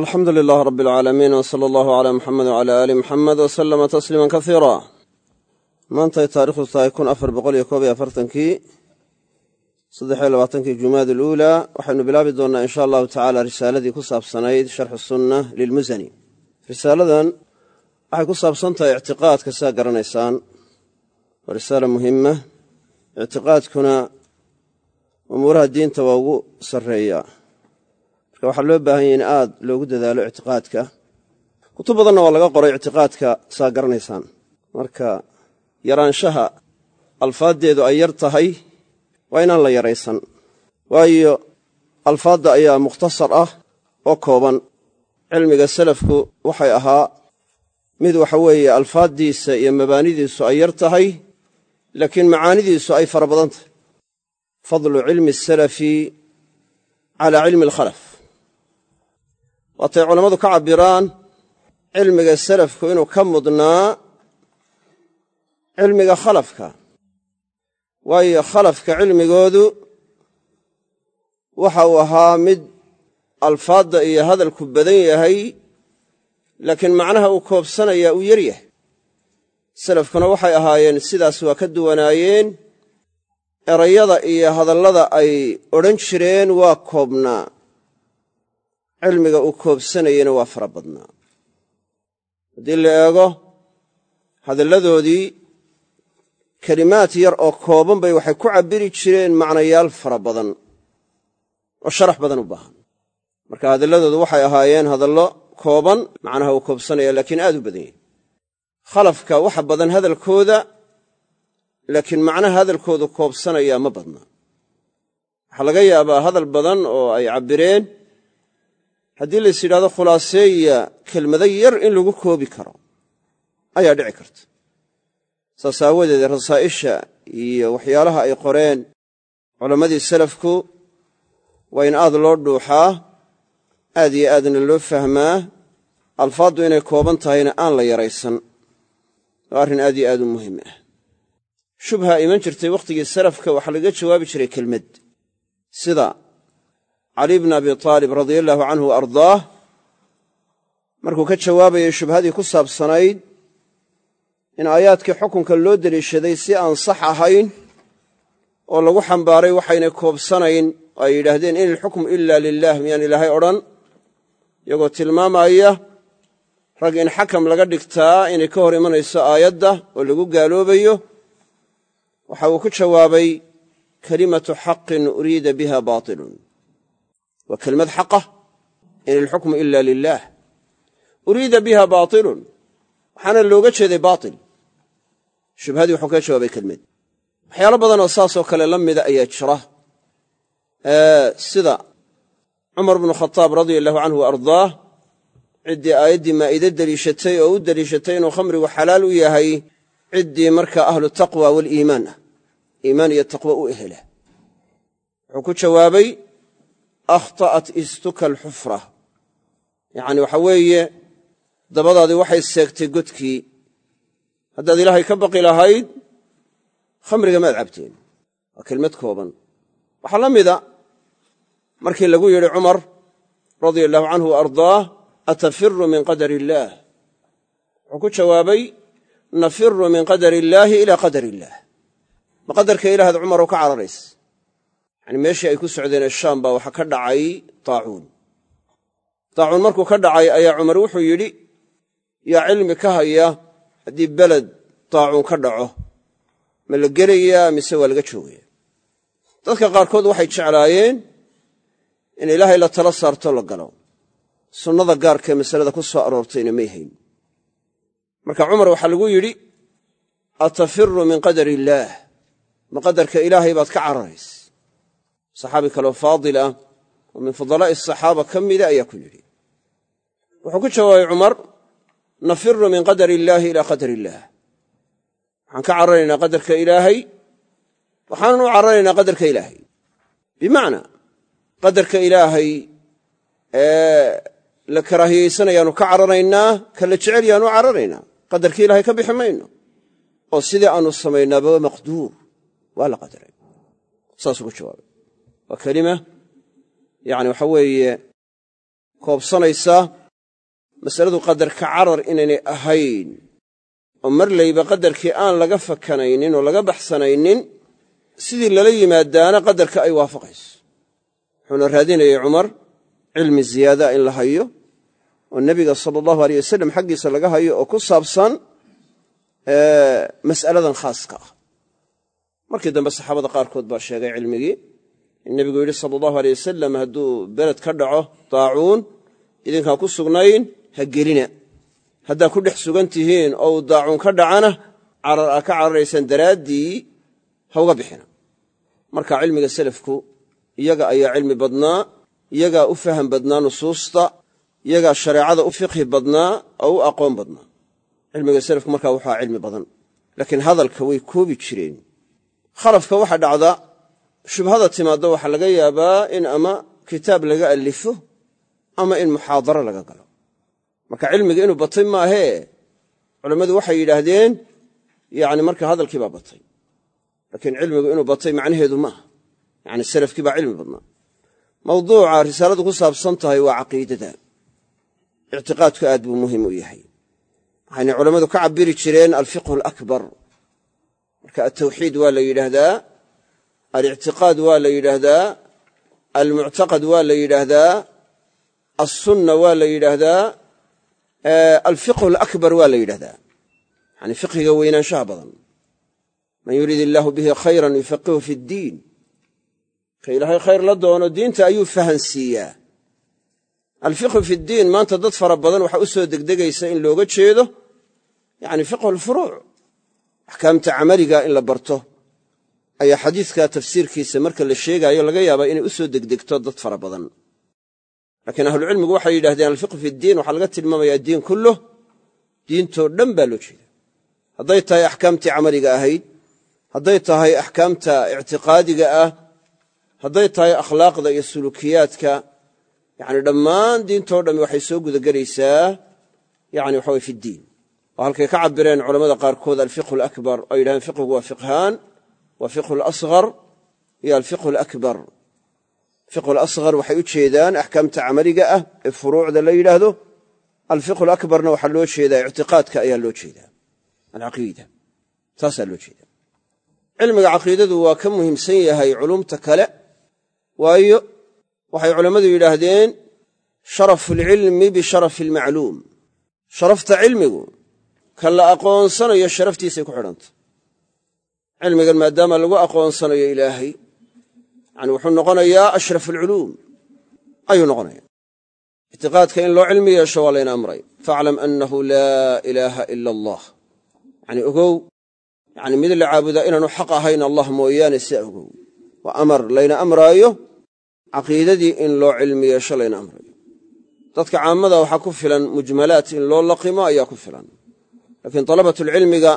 alxamdu lilaah rab alcaalamiin w sala allahu alaa muxamed wcala aali muxamed w salama tasliima kasiira maantay taarikhdu tahay kun afar boqol iyo koob iyo afartankii saddexiyo labaatankii jumaad aluulaa waxaynu bilaabi doonnaa insha allahu tacaala risaaladii ku saabsanayd sharxu sunna lilmusani risaaladan waxay ku saabsan tahay ictiqaadka sidaa garanaysaan waa risaala muhima ictiqaadkuna umuuraha diinta waa ugu sarreeyaa marka waxaa loo baahan yahy in aad loogu dadaalo ictiqaadka. Kutub badanna waa laga qoray ictiqaadka saa garanaysaan. Marka yaraanshaha alfaaddeedu ay yar tahay waa inaan la yaraysan. Waayo alfaadda ayaa mukhtasar ah oo kooban. Cilmiga salafku waxay ahaa mid waxa weeye alfaaddiisa iyo mabaanidiisu ay yar tahay laakiin macaanidiisu ay fara badan tahay. Fadlu cilmi asalafi calaa cilmi alkhalaf waatay culammadu ka cabbiraan cilmiga salafku inuu ka mudnaa cilmiga khalafka. Waayo khalafka cilmigoodu waxa uu ahaa mid alfaadda iyo hadalku badan yahay laakiin macnaha uu koobsanayaa uu yar yahay. Salafkuna waxay ahaayeen sidaas waa ka duwanaayeen erayada iyo hadallada ay odhan jireen waa koobnaa cilmiga uu koobsanayena waa fara badnaa. Haddii la eego hadalladoodii kelimaad yar oo kooban bay waxay ku cabbiri jireen macnayaal fara badan oo sharax badan u baahan. Marka hadalladoodu waxay ahaayeen hadallo kooban macnaha uu koobsanaya laakiin aad u badan yahy khalafka waxa badan hadalkooda laakiin macnaha hadalkoodu koobsanayaa ma badna waxaa laga yaabaa hadal badan oo ay cabbireen haddii lays yidhahdo khulaaseeya kelmado yar in lagu koobi karo ayaa dhici karta. Saas aawadeed rasaa'isha iyo waxyaalaha ay qoreen culammadii salafku waa in aad loo dhuuxaa aad iyo aadna loo fahmaa alfaaddu inay kooban tahayna aan la yaraysan. Waa arrin aad iyo aad u muhiim ah. Shubha iman jirtay wakhtigii salafka waxaa lagaga jawaabi jiray kelmad. Sida cali bn abi taalib radia allaahu canhu wa ardaah markuu ka jawaabayay shubhadii ku saabsanayd in aayaadkii xukunka loo deliishaday si aan sax ahayn oo lagu xambaaray waxaynay koobsanayn oo ay yidhaahdeen in ilxukmu ila lilah miyaan ilaahay odhan iyagoo tilmaamaya rag in xakam laga dhigtaa inay ka hor imanayso aayadda oo lagu gaaloobayo. Waxa uu ku jawaabay kalimatu xaqin uriida biha baatilun waa kelmad xaqah in ilxukmu ila lilah uriida biha baatilun waxaana looga jeeday baatil. Shubhadii wuxuu kaga jawaabay kelmad. Waxyaalo badanoo saasoo kale la mida ayaa jira. Sida cumar bnu khataab radia allahu canhu wa ardaah ciddii aayaddii maa'iide deliishatay oo u deliishatay inuu khamrigu xalaal u yahay ciddii markaa ahlu taqwa waliimaan ah iyo taqwo u ehela akhta'at istuka alxufra. Yacni waxa weeye dabadaadii waxay seegtay godkii. Haddaad ilaahay ka baqi lahayd khamriga maad cabteen. Waa kelmad kooban. Waxaa la mida markii lagu yidhi cumar radia allahu canhu wa ardaah atafiru min qadar illaah wuxuu ku jawaabay nafiru min qadar illaahi ilaa qadar illaah ma qadarka ilaahad cumaroo ka cararays yani meeshii ay ku socdeen shaam baa waxaa ka dhacay taacuun. Taacuun markuu ka dhacay ayaa cumar wuxuu yidhi yaa cilmi ka haya haddii beled taacuun ka dhaco ma la gelayaa mise waa laga joogaya dadka qaarkood waxay jeclaayeen in ilaahay la tala saarto la galo. Sunnada gaarkaee masalada ku soo aroortayna may hayn. Marka cumar waxaa lagu yidhi atafiru min qadar illaah. Ma qadarka ilaahay baad ka cararays saxaabi kaleo faadil ah oo min fudalaa'i asaxaaba ka mida ayaa ku yidhi. Wuxuu ku jawaabay cumar nafiru min qadar illaahi ilaa qadar illaah waxaan ka cararaynaa qadarka ilaahay waxaanan u cararaynaa qadarka ilaahay. Bimacnaa qadarka ilaahay ee la karaahiyeysanayaanu ka cararaynaa ka la jecel yaanu u cararaynaa. Qadarka ilaahay ka bixi oo sidii aanu samaynaaba waa maqduur waa la qadaray. Saasuu waa kelima yani waxa weeye koobsanaysaa masaladu qadarka carar inaynay ahayn oo marlayba qadarkii aan laga fakanaynin oo laga baxsanaynin sidii lala yimaadaana qadarka ay waafaqayso. Wuxuuna raadinayay cumar cilmi ziyaadaa in la hayo oo nebiga sala allahu aleyh wasalam xaggiisa laga hayo oo ku saabsan mas'aladan khaaska. Ah markii dambe saxaabada qaarkood baa sheegay cilmigii nebigu yidhi sala allahu aleyh wasalam hadduu beled ka dhaco daacuun idinkaan ku sugnayn ha gelina haddaa ku dhex sugan tihiin oo uu daacuun ka dhacana carar aa ka cararaysaan daraaddii ha uga bixina. Marka cilmiga selafku iyaga ayaa cilmi badnaa iyagaa u faham badnaa nusuusta iyagaa shareecada u fiqhi badnaa oo u aqoon badnaa. Cilmiga selafku markaa waxaa cilmi badan laakiin hadalka way koobi jireen. Khalafka waxa dhacda shubhada timaadda waxaa laga yaabaa in ama kitaab laga allifo ama in muxaadaro laga galo. Marka cilmiga inuu batay maahee culammadu waxay yidhaahdeen yani marka hadalkii baa batay. Laakiin cilmigu inuu batay macnaheedu maaha yani salafkii cilmi badnaa. Mawduuca risaaladu ku saabsan tahay waa caqiidada. Ictiqaadku aad buu muhiim u yahay. Waxayna culammadu ka cabiri jireen alfiqhu alakbar marka altawxiid waa la yidhaahdaa alictiqaad waa la yidhaahdaa almuctaqad waa la yidhaahdaa alsunna waa la yidhaahdaa alfiqhu alakbar waa la yidhahdaa yani fiqhiga weynaanshaha badan. Man yuriid illaahu bihi khayran yufaqihu fi ddiin ka ilaahay khayr la doono diinta ayuu fahansiiyaa. Alfiqhu fi ddiin maanta dad fara badan waxaa u soo degdegaysa in looga jeedo yani fiqhu alfuruuc. Axkaamta camaliga in la barto ayaa xadiidka tafsiirkiisa marka la sheegaayo laga yaabaa inay u soo degdegto dad fara badan. Laakiin ahlucilmigu waxay yidhahdeen alfiqhu fi ddiin waxaa laga tilmaamaya diin kulluh diintoo dhan baa loo jeeda hadday tahay axkaamtii camaliga ahayd hadday tahay axkaamta ictiqaadiga ah hadday tahay akhlaaqda iyo sulukiyaadka yani dhammaan diintoo dhammi waxay soo gudagelaysaa yani waxa weye fi ddiin oo halkay ka cabireen culamada qaarkood alfiqhu alakbar oo yidhahdeen fiqhigu waa fiqhaan waa fiqhu alasghar iyo alfiqhu alakbar fiqhu alasghar waxay u jeedaan axkaamta camaliga ah ee furuucda la yidhaahdo. alfiqhu alakbarna waxaa loo jeedaa ictiqaadka ayaa loo jeedaa. alcaqiida taasaa loo jeeda cilmiga caqiidadu waa ka muhiimsan yahay culumta kale. waayo waxay culammadu yidhaahdeen sharafu alcilmi bisharafi almacluum sharafta cilmigu ka la aqoonsanayo sharaftiisay ku xidhanta cilmigan maadaama lagu aqoonsanayo ilaahay yani wuxuu noqonayaa ashraf alculuum ayuu noqonaya ictiqaadka in loo cilmi yeesho waa layna amray. Faaclam annahu laa ilaaha ila allah. Yani ogow yani mid la caabudaa inaanu xaq ahayn allah mooyaane sidaa ogow. Waa amar layna amraayo caqiidadii in loo cilmi yeesho layna amrayo dadka caammada waxaa ku filan mujmalaat in loo laqimo ayaa ku filan. Laakiin dalabatulcilmiga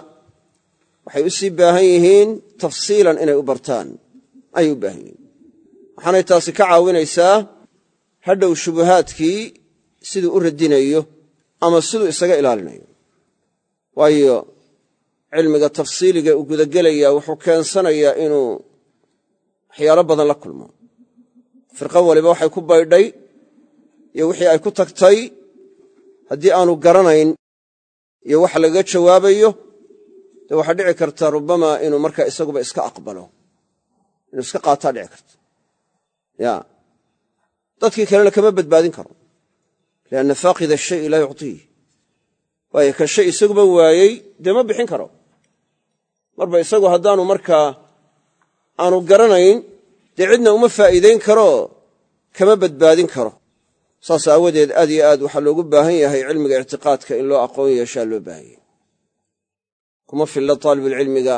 waxay u sii baahan yihiin tafsiilan inay u bartaan. Ayay u baahan yihiin. Waxaanay taasi ka caawinaysaa hadhow shubuhaadkii siduu u radinayo ama siduu isaga ilaalinayo. Waayo cilmiga tafsiiliga uu gudagelaya wuxuu keensanayaa inuu waxyaalo badan la kulmo. Firqo waliba waxay ku baydhay iyo wixii ay ku tagtay haddii aanu garanayn iyo wax lagaga jawaabayo dee waxaa dhici karta rubama inuu markaa isaguba iska aqbalo. Inuu iska qaataa dhici karta. Ya. Dadkii kalena kama badbaadin karo. Lianna faaqida shayi laa yuctiih waayo ka shay isaguba waayey dee ma bixin karo. Marba isagu haddaanu markaa aanu garanayn dee cidna uma faa'iidayn karoo kama badbaadin karo. Saas aawadeed aad iyo aad waxaa loogu baahan yahay cilmiga ictiqaadka in loo aqoon yeeshaa loo baahan yahay kuma filla taalibulcilmiga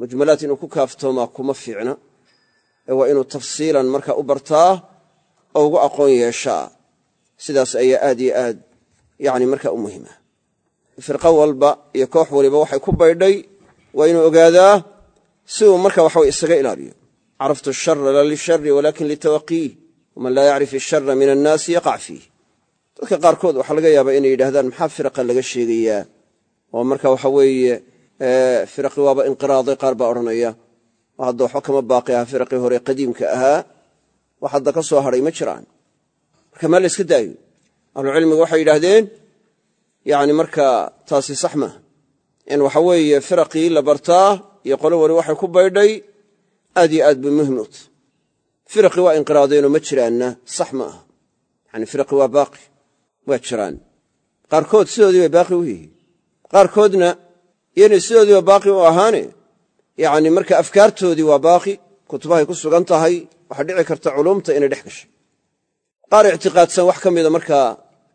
mujmalaad inuu ku kaaftoomaa kuma fiicna. Ee waa inuu tafsiilan marka u bartaa oo ugu aqoon yeeshaa. Sidaas ayaa aad iyo aad yani markaa u muhima firqo walba iyo koox waliba waxay ku baydhay waa inuu ogaadaa si uu marka waxawe isaga ilaaliyo. Caraftu ashara la lishari walakin litawaqiih waman laa yacrif ishara min annaasi yaqac fiih. Dadka qaarkood waxaa laga yaabaa inay yidhahdaan maxaa firaqa laga sheegayaa? Oo marka waxa weeye firaqii waaba inqiraaday qaar baa odhanaya. Hadda waxba kama baaqi aha firaqii hore qadiimka ahaa wax hadda ka soo hadhay ma jiraan. Marka maa la yska daayo. Ahlucilmigu waxay yidhaahdeen yani markaa taasi sax maaha in waxa weeye firaqii la bartaa iyo qolo wali waxay ku baydhay aad iyo aad bay muhiim u firaqii waa inqiraadeenoo ma jiraanna sax ma aha. Yani firaqii waa baaqi waa jiraan. Qaarkood sidoodii bay baaqi u yihiin. Qaarkoodna iyanay sidoodiiba baaqi u ahaane yani marka afkaartoodii waa baaqi kutubahay ku sugan tahay waxaa dhici karta culumta inay dhex gashay. Qaar ictiqaadsan wax ka mida markaa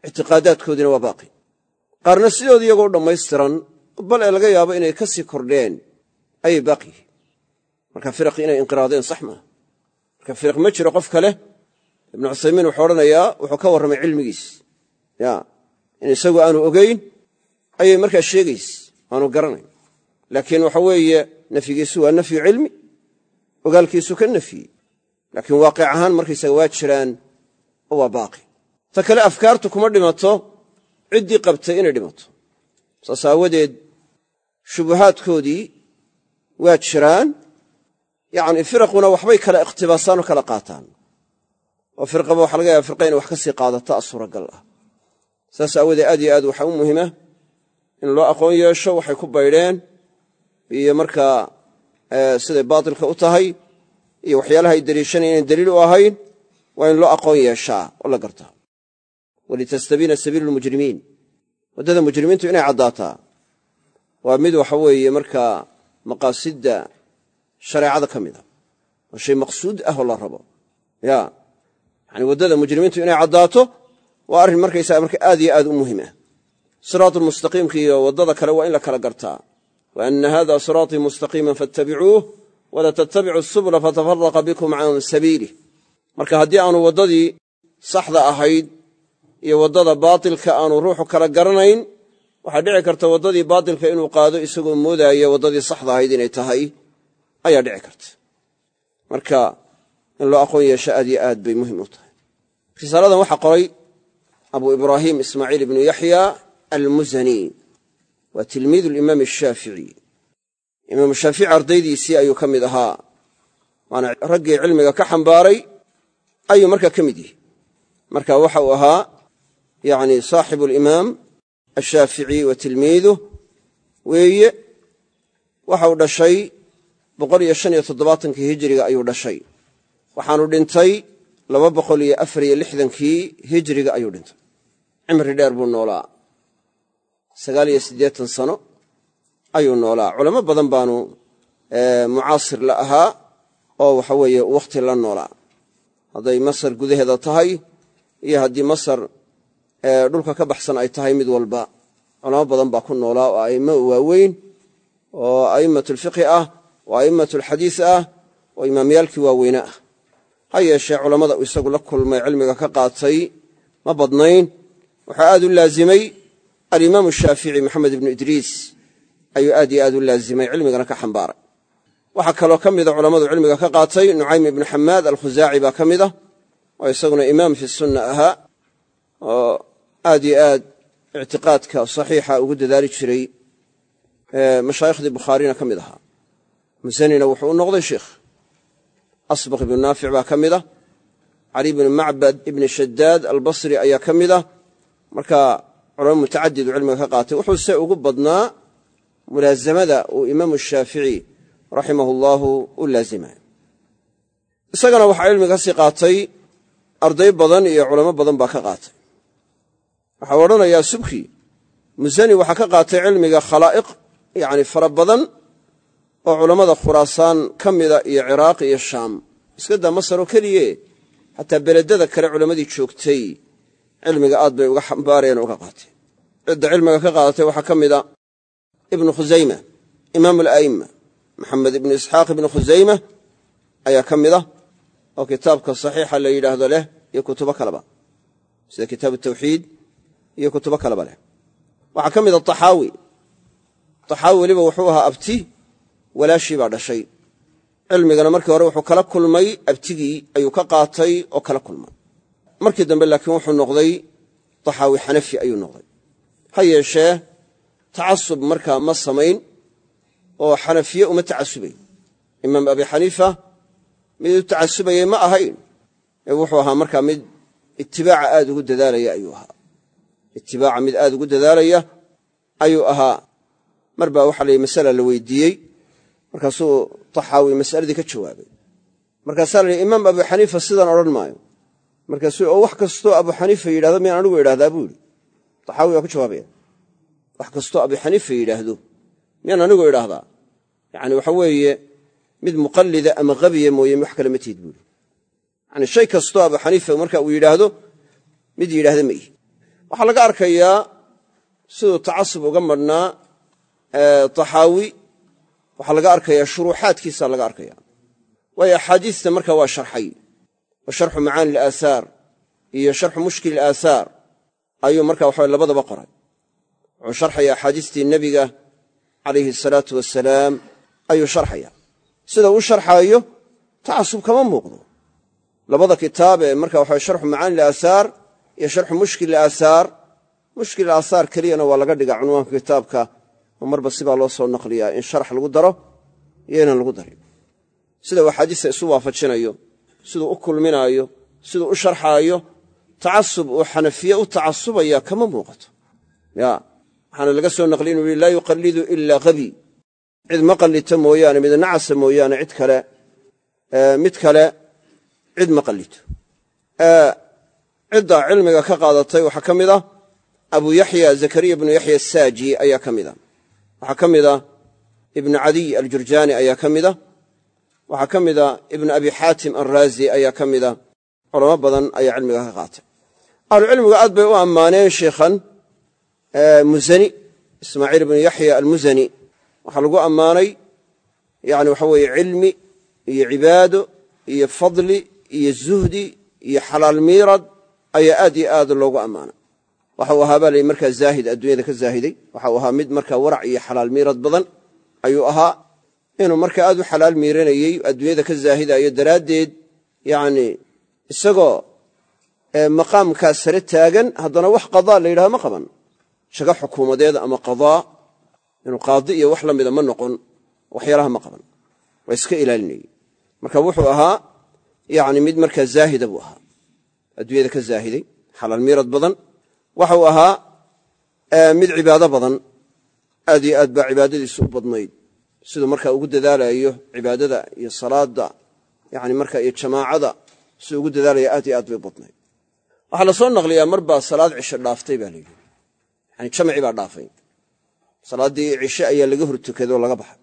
ictiqaadaadkoodiina waa baaqi. Qaarna sidoodii iyagoo dhammaystiran bal ee laga yaabo inay ka sii kordheen ayay baaqi. Yihiin marka firaqii inay inqiraadeen sax maaha marka firaq ma jiro qof kale ibnu cuthaymiin wuxuu odhanayaa wuxuu ka warramay cilmigiis. Ya in isagu aanu ogeyn ayay markaa sheegayse aanu garanayn. Laakiin waxa weeye nafyigiisu waa nafyu cilmi ogaalkiisu ka nafyey laakiin waaqic ahaan markaysaga waa jiraan oo waa baaqi. Ta kale afkaartu kuma dhimato ciddii qabtay inay dhimato. Saas aawadeed shubuhaadkoodii waa jiraan yacni firaquna waxbay kala ikhtibaasaan oo kala qaataan. Oo firqaba waxa laga yaaba firqa inay wax ka sii qaadata a suuragal ah. Saas aawadeed aad iyo aad waxaa u muhima in loo aqoon yeesho waxay ku baydheen iyo markaa siday baatilka u tahay iyo waxyaalaha ay deliishanaya inayn daliil u ahayn waa in loo aqoon yeeshaa oo la gartaa. walitastabiina sabiilu lmujrimiin waddada mujrimiintu inay caddaataa. Waa mid waxa weeye markaa maqaasidda shareecada ka mid a waa shay maqsuud ah oo la rabo. Ya yani waddada mujrimiintu inay caddaato waa arrin markaysaga marka aad iyo aad u muhiim ah siraatu lmustaqiimka iyo waddada kale waa in la kala gartaa. Wa ana hada siraatii mustaqiiman fattabicuuh wala tattabicu subula fatafaraqa bikum can sabiilih. Marka haddii aanu waddadii saxda ahayd iyo waddada baatilka aanu ruuxu kala garanayn waxaa dhici karta waddadii baatilka inuu qaado isagoo moodaaya waddadii saxda ahayd inay tahay. Ayaa dhici karta. Marka in loo aqoon yeesho aad yo aad bay muhiim u tahay. Risaaladan waxaa qoray abu ibraahim ismaaciil ibnu yaxya almuzani waa tilmiidu alimaam ashaafici imaamu shaafici ardaydiisii ayuu ka mid ahaa. Waana raggii cilmiga ka xambaaray ayuu markaa ka mid yihi marka waxa uu ahaa yani saaxibu alimaam ashaafici wa tilmiiduh weeye waxa uu dhashay boqol iyo shan iyo toddobaatankii hijiriga ayuu dhashay. Waxaanu dhintay laba boqol iyo afar iyo lixdankii hijiriga ayuu sagaal iyo siddeetan sano ayuu noolaa. Culamo badan baanu mucaasir la ahaa oo waxa weeye wakhti la noolaa. Hadday masar gudaheeda tahay iyo haddii masar dhulka ka baxsan ay tahay mid walba culamo badan baa ku noolaa oo a'immo waaweyn oo a'immatulfiqhi ah oo a'immatulxadiis ah oo imaamyaalkii waaweyne ah. Ha yeeshee culammada isagu la kulmay cilmiga ka qaatay ma badnayn. Waxaa aad u laazimay alimaamu shaafici maxamed ibnu idriis ayuu aad iyo aad u laazimay cilmigana ka xambaaray. Waxaa kaloo ka mida culammadu cilmiga ka qaatay nucaym ibnu xamaad alkhusaaci baa ka mid ah oo isaguna imaam fi sunna ahaa oo aad yo aad ictiqaadka saxiixa ugu dadaali jiray mashaaikhdii bukhaarina ka mid ahaa. Musanina wuxuu u noqday sheikh. Asbaq ibnu ah ah culamo mutacadidu cilmiga ka qaatay. Wuxuu se ugu badnaa mulaasamada uu imaamu shaafici raximah allaahu u laazimay. Isagana waxaa cilmi ka qaatay arday badan iyo culamo badan baa ka qaatay. Waxau odhanayaa subki musani waxaa ka qaatay cilmiga khalaa'iq yani fara badan oo culammada khuraasaan ka mida iyo ciraaq iyo shaam. Iska daa masar oo keliye xataa beledada kale culammadii joogtay cilmiga aad bay uga xambaareen oo uga qaateen cidda cilmiga ka qaadatay waxaa ka mida ibnu khusayma imaam ala'imma maxamed ibnu isxaaq ibnu khusayma ayaa ka mid ah oo kitaabka saxiixa la yidhaahdo leh iyo kutubo kaleba. Sida kitaabu tawxiid iyo kutubo kaleba leh. Waxaa ka mida taxaawi. Taxaawi weliba wuxuu ahaa abti walaashii baa dhashay. Cilmigana markii hore wuxuu kala kulmay abtigii ayuu ka qaatay oo kala kulmay markii dambe laakiin wuxuu noqday taxaawi xanafi ayuu noqday. Ha yeeshee tacasub markaa ma samayn oo xanafiye uma tacasubay imaam abi xaniifa mid u tacasubayey ma ahayn. Ee wuxuu ahaa markaa mid itibaaca aad ugu dadaalaya ayuu ahaa. Itibaaca mid aad ugu dadaalaya ayuu ahaa. Mar baa waxaa layihi masala la weydiiyey. Markaasuu taxaawi masaladii ka jawaabay. Markaasaa la yidhi imaam abu xaniifa sidan odhan maayo markaasuu oo wax kastoo abu xaniifa yidhahdo miyaan anigu idhahdaa buu yidhi. Taxaawi waa ku jawaabaya. Wax kastoo abu xaniifa yidhaahdo miyaan anigu idhaahdaa yacni waxa weeye mid muqallida ama qabiya mooye wax kale ma tihid buuri yani shay kastoo abu xaniifa marka uu yidhaahdo mid yidhaahda ma ihi. Waxaa laga arkayaa siduu tacasub uga madhnaa taxaawi. Waxaa laga arkayaa shuruuxaadkiisa laga arkaya waayo axaadiista marka waa sharxay wa sharxu macaani alaahaar iyo sharxu mushkil alaahaar ayuu marka waxa labadaba qoray. Wuxuu sharxaya axaadiistii nebiga calayhi asalaatu wasalaam ayuu sharxaya sida uu sharxaayo tacasub kama muuqdo. Labada kitaab ee marka waxa sharxu macaani alaahaar iyo sharxu mushkil alaahaar mushkil alaahaar keliyana waa laga dhigaa cunwaanka kitaabka oo marba sibaa loo soo naqliyaa in sharax lagu daro iyo inaan lagu darin. Sida uu siduu u kulminaayo siduu u sharxaayo tacasub uu xanafiye u tacasubaya kama muuqato. Ya waxaana laga soo naqliy inuu yihi laa yuqallidu ila habi cid ma qallito mooyaane mid nacasa mooyaane cid kale mid kale cid ma qallito. Cidda cilmiga ka qaadatay waxaa ka mid ah abu yaxya zakariya bnu yaxya asaaji ayaa ka mid a waxaa ka mid a ibnu cadiy aljurjaani ayaa ka mid a waxaa ka mid a ibnu abi xaatim alraazi ayaa ka mid a culamo badan ayaa cilmiga ka qaatay. Ahlucilmigu aad bay u ammaaneen sheikhan muzani ismaaciil ibnu yaxya almuzani. Waxaa lagu ammaanay yani waxa weeye cilmi iyo cibaado iyo fadli iyo zuhdi iyo xalaal miirad ayaa aad iyo aad loogu ammaanay. Waxau ahaa baa markaa zaahid adduunyada ka zaahiday. Waxau ahaa mid markaa warac iyo xalaal miirad badan ayuu ahaa inuu markaa aad u xalaal miiranayey adduunyada ka zaahidayo daraaddeed yani isagoo maqaamkaa sare taagan haddana wax qadaa la yidhaha ma qaban. Shago xukuumadeed ama qadaa inuu qaadi iyo wax la ma noqon waxyaalaha ma qaban. Waa iska ilaalinayey. Marka wuxuu ahaa yani mid markaa zaahida buu ahaa. Adduunyada ka zaahiday xalaal miirad badan. Waxau ahaa mid cibaado badan. Aad iyo aad baa cibaadadiisu u badnayd siduu markaa ugu dadaalayo cibaadada iyo salaada yani marka iyo jamaacada siduu ugu dadaalaya aad iyo aad bay u badnayd. Waxaa la soo naqliyaa mar baa salaad cishe dhaaftay baa layidhi yani jamci baa dhaafay. Salaaddii cishe ayaa laga hor tukadoo laga baxay.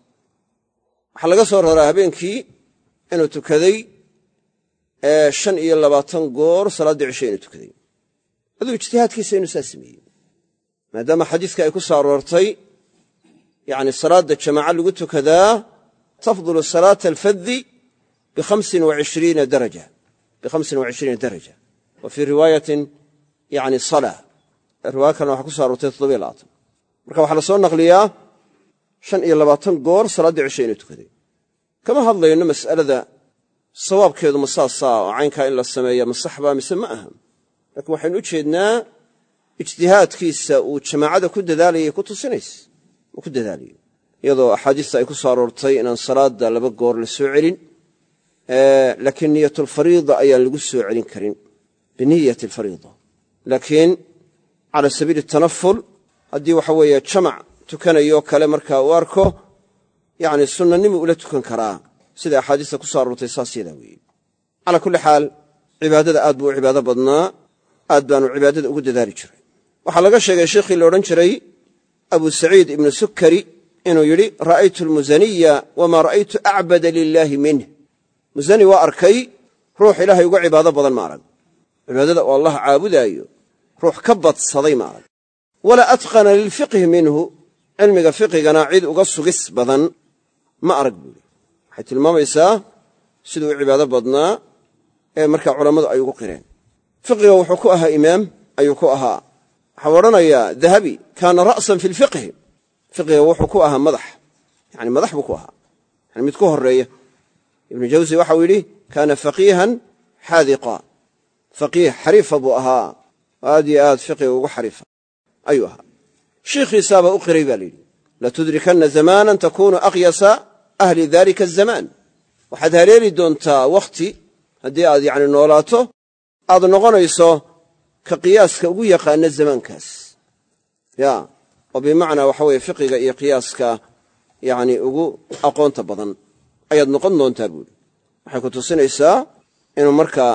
Waxaa laga soo raraa habeenkii inuu tukaday shan iyo labaatan goor salaaddii cishe inuu tukaday. Aduu ijtihaadkiisa inuu saa sameeyey. Maadaama xadiiska ay ku soo yani salaadda jamaaca lagu tukadaa tafdulu salaata alfadi waishriina daraja wa fii riwaayatin yani sala. Riwaaya kalena waxa ku so aroortay toddobiyo labaatan. Marka waxaa la soo naqliyaa shan iyo labaatan goor salaaddii cishe inuu tukaday. Kama hadlayno mas'alada sawaabkeedu ma saasaa oo caynkaa in la sameeya ma saxbaa mise ma aha. Laakiin waxaynu u jeednaa ijtihaadkiisa uu jamaacada ku dadaalayay ku tusinaysa uu ku dadaalayo iyadoo axaadiista ay ku soo aroortay inaan salaadda laba goor la soo celin laakiin niyatulfariida ayaan lagu soo celin karin. Biniyati alfariida laakiin cala sabiili tanaful haddii waxa weeye jamac tukanayoo kale markaa uu arko yani sunnanimuu ula tukan karaa. Sida axaadiista ku soo aroortay saas yadaa weeye. Calaa kulli xaal cibaadada aad buu u cibaado badnaa aad baanu cibaadada ugu dadaali jiray. Waxaa laga sheegay sheikhii la odhan jiray abu saciid ibnu sukari inuu yidhi ra'aytu almusaniya wamaa ra'aytu acbada lilaahi minh musani waa arkay ruux ilaahay uga cibaado badan ma arag. Cibaadada oo allah caabudaayo ruux ka badsaday ma arag. Walaa atqana lilfiqhi minhu cilmiga fiqigana cid uga sugis badan ma arag buuri waxay tilmaamaysaa siduu u cibaado badnaa ee markaa culammadu ay ugu qireen. Fiqiga wuxuu ku ahaa imaam ayuu ku ahaa waxau odhanayaa dahabi kaana ra'san fi lfiqhi fiqiga wuxuu ku ahaa madax. Yani madax buu ku ahaa. Yani mid ku horreeya ibnu jawsi waxau yidhi kaana faqiihan xaadiqa. Faqiih xariifa buu ahaa. Aad yo aad fiqiga ugu xariifa ayuu ahaa. Shiikhiisaabaa u qiray ba layidhi latudrikanna zamaanan takunu aqyasa ahli dalika azamaan waxaad haleeli doontaa wakhti haddii aad yani noolaato aad noqonayso ka qiyaaska ugu yaqaana zamaankaas ya oo bimacnaa waxa weeye fiqiga iyo qiyaaska yacni ugu aqoonta badan ayaad noqon doontaa buuri waxay ku tusinaysaa inuu markaa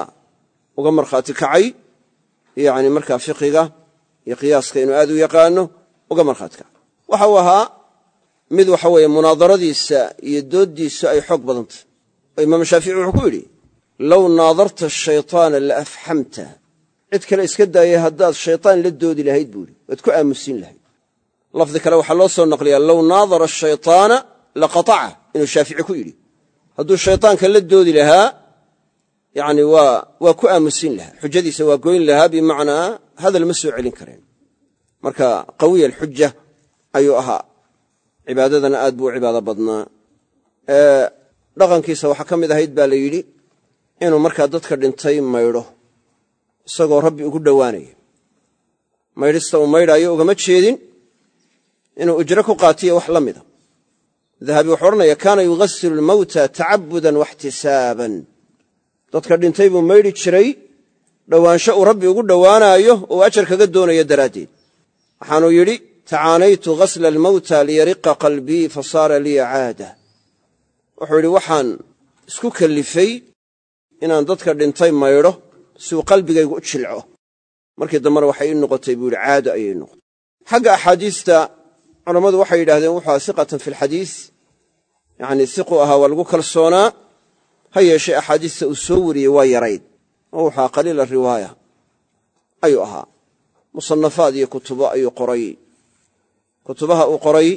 uga markhaati kacay yacni markaa fiqiga iyo qiyaaska inuu aad u yaqaano uga markhaati kacay. Waxa uu ahaa mid waxa weeye munaadaradiisa iyo dooddiisu ay xoog badantah oo imaam shaafici wuxuu ku yidhi low naadarta shaytaana la afxamta cid kale iska daayay haddaad shaytaan la doodi lahayd buuhi waad ku aamusin lahayd. Lafdi kale waxaa loo soo naqliyaa low naadara ashaytaana la qataca inuu shaafici ku yidhi. Hadduu shaytaanka la doodi lahaa yani waa ku aamusin lahaa xujadiisa waa goyn lahaa bimacnaa hadal ma soo celin kareen. Marka qawiya alxuja ayuu ahaa. Cibaadadana aad buu u cibaado badnaa. Dhaqankiisa waxaa ka mid ahayd baa la yidhi inuu markaa dadka dhintay maydho isagoo rabbi ugu dhowaanaya. Maydhista uu maydhaayo ugama jeedin inuu ujro ku qaatiyo wax la mida. Dahabi wuxuu odhanaya kaana yugasilu lmawta tacabudan waxtisaaban dadka dhintay buu maydhi jiray dhowaansho uu rabbi ugu dhowaanaayo oo ajar kaga doonayo daraaddeed. Waxaanuu yidhi tacaanaytu ghasla almawta liyariqa qalbii fasaara liya caada. Wuxuu yidhi waxaan isku kallifay inaan dadka dhintay maydho si uu qalbigaygu u jilco. Markii dambena waxay ii noqotay buu yidhi caado ayay noqotay. Xagga axaadiista culammadu waxay yidhahdeen wuxuu aha siqatan fi alxadiis yacnii siqu ahaa waa lagu kalsoonaa. Ha yeeshee axaadiista uu soo wariyey waa yarayd. Oo wuxuu aha qaliila riwaaya. Ayuu ahaa. Musannafaad iyo kutubo ayuu qoray. Kutubaha uu qoray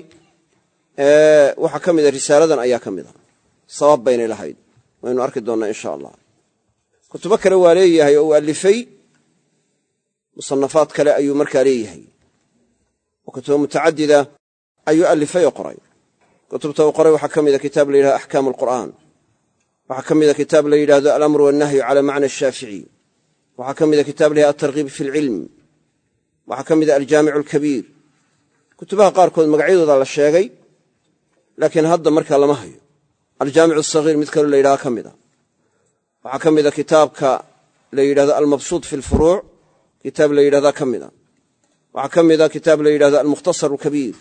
waxaa ka mida risaaladan ayaa ka mida sabab baynay lahayd. Waynu arki doonnaa insha allah kutubo kale waa leeyahay oo uu allifay musannafaad kale ayuu markaa leeyahay. Oo kutubo mutacadida ayuu allifay oo qoray. Kutubta uu qoray waxaa ka mida kitaab la yidhahdo axkaamu alqur'aan waxaa ka mida kitaab la yidhahdo alamru wannahyu cala macna ashaafici waxaa ka mida kitaab la yidhahdo altarghiib fi alcilm waxaa ka mida aljaamicu alkabiir kutubaha qaarkood magacyadooda la sheegay laakiin hadda markaa lama hayo. Aljaamicu asagiir mid kaloo la yidhahdo ka mida waxaa ka mida kitaabka la yidhahdo almabsuud fi lfuruuc kitaab la yidhahdaa ka mida waxaa ka mida kitaab la yidhahdo almukhtasar alkabiir